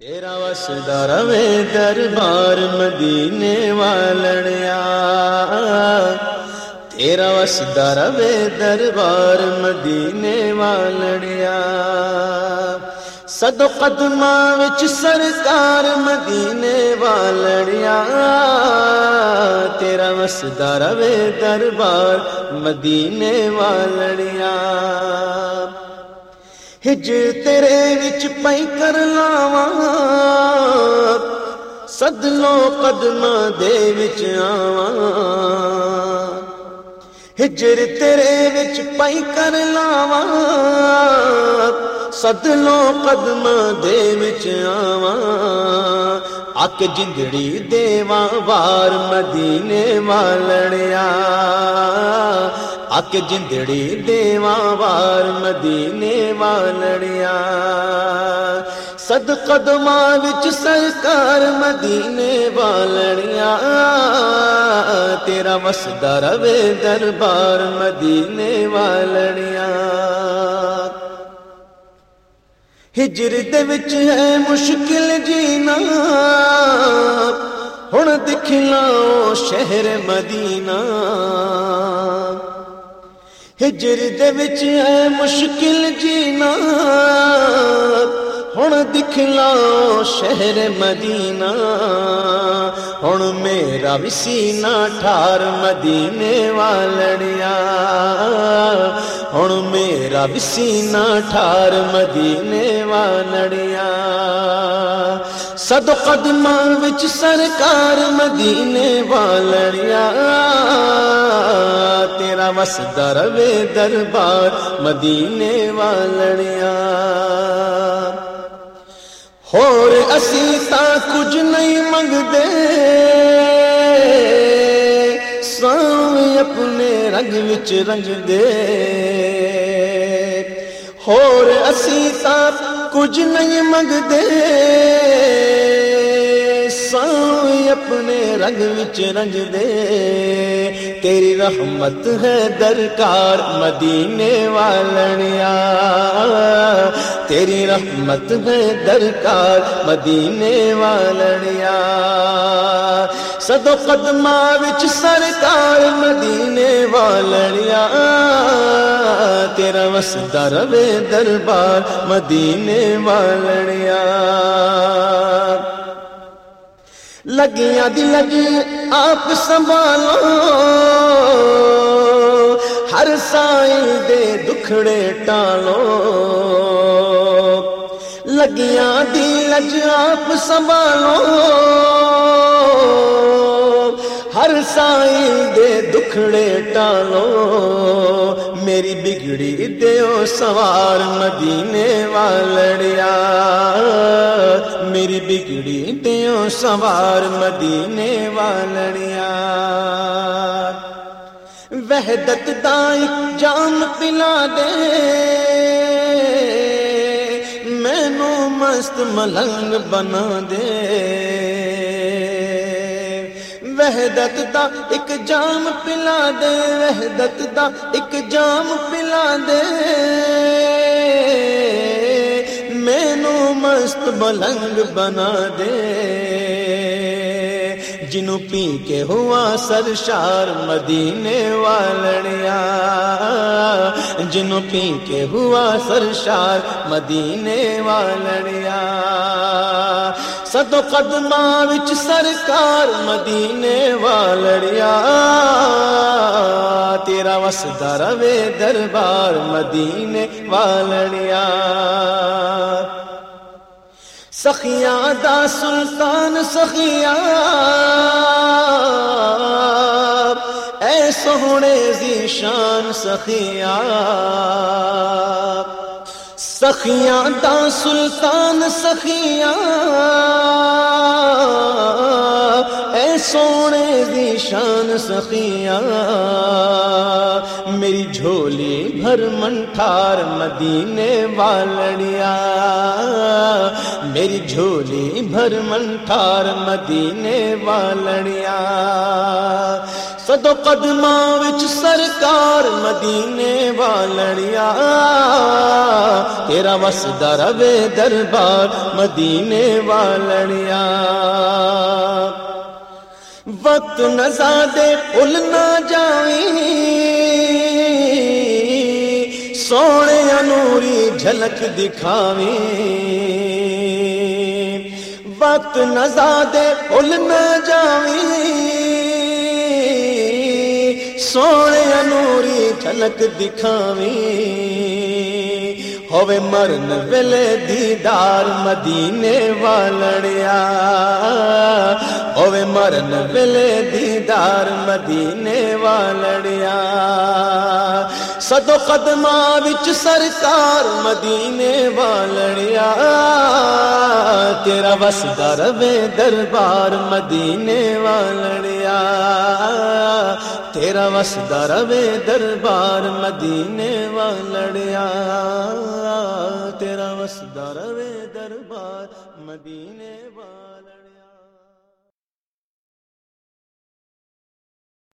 تیرا وسدا روے دربار مدینے والڑیا۔ تیرا وسدا روے دربار مدینے والڑیا۔ سدو قدماں وچ سرکار مدینے والڑیا۔ تیرا وسدا روے دربار مدینے والڑیا۔ ہجر تیرے وچ پئی کر لاواں سدلو قدماں دے وچ آواں ہجر تیرے وچ پئی کر لاواں سدلو قدماں دے وچ آواں اک جندڑی دیواں وار مدینے والڑیا اک جندڑی دیواں وار مدینے والڑیا صد قدماں وچ سرکار مدینے والڑیا تیرا وسدا روے دربار مدینے والڑیا ہجر دے وچ ہے مشکل جینا ہن دکھ لاؤ شہر مدینہ ہجر دے وچ ہے مشکل جینا۔ ہن دکھلاؤ شہر مدینہ۔ ہن میرا بھی سینہ ٹھار مدینے والڑیا۔ ہن میرا بھی سینہ ٹھار مدینے والڑیا۔ سد قدماں وچ سرکار مدینے والڑیا تیرا وسدا روے دربار مدینے والڑیا ہور اسی تا کچھ نہیں منگدے ساویں اپنے رنگ وچ رنگ دے۔ ہور اسی تا کچھ نہیں منگتے ساویں اپنے رنگ وچ رنگ دے۔ تیری رحمت ہے درکار مدینے والڑیا تیری رحمت ہے درکار مدینے والڑیا سدو قدماں وچ سرکار مدینے والڑیا تیرا وسدا روے دربار مدینے والڑیا لگیاں دی لگی آپ سنبھالو۔ ہر سائی دے دکھڑے ٹالو۔ لگیاں دی لج آپ سنبھالو۔ ہر سائی دے دکھڑے ٹالو۔ میری بگڑی دیو سوار مدینے والڑیا۔ میری بگڑی دیو سوار مدینے والڑیا وحدت دائک جام پلا دے مینو مست ملنگ بنا دے وحدت دا ایک جام پلا دے وحدت دا ایک جام پلا دے مست ملنگ بنا دے۔ جنوں پی کے ہوا سرشار مدینے والڑیا۔ جنوں پی کے ہوا سرشار مدینے والڑیا۔ سدو قدماں وچ سرکار مدینے والڑیا۔ تیرا وسدا روے دربار مدینے والڑیا۔ سخیا دا سلطان سخیا اے سونے دی شان سخیا سخیاں دا سلطان سخیا اے سونے دی شان سخیا میری جھولی بھر منٹھار مدینے والڑیا میری جھولی بھر منٹھار مدینے والڑیا سدو وچ سرکار مدینے والڑیا تیرا وسدا روے دربار مدینے والڑیا وقت نزادے پل نہ جائیں سونے انوری جھلک دکھاویں وقت نزادے پل نہ جائیں سونے انوری جھلک دکھاویں۔ ہوے مرن ویلے دیدار مدینے والڑیا۔ ہوے مرن ویلے دیدار مدینے والڑیا۔ سدو قدماں وچ سرکار مدینے والڑیا۔ تیرا وسدا روے دربار مدینے والڑیا۔ تیرا وسدا روے دربار مدینے والڑیا۔ تیرا وسدا روے دربار مدینے والڑیا۔